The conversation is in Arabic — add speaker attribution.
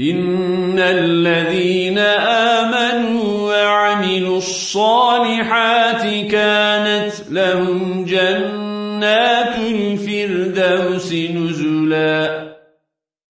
Speaker 1: إن الذين آمنوا وعملوا الصالحات كانت لهم جنات الفردوس نزلاً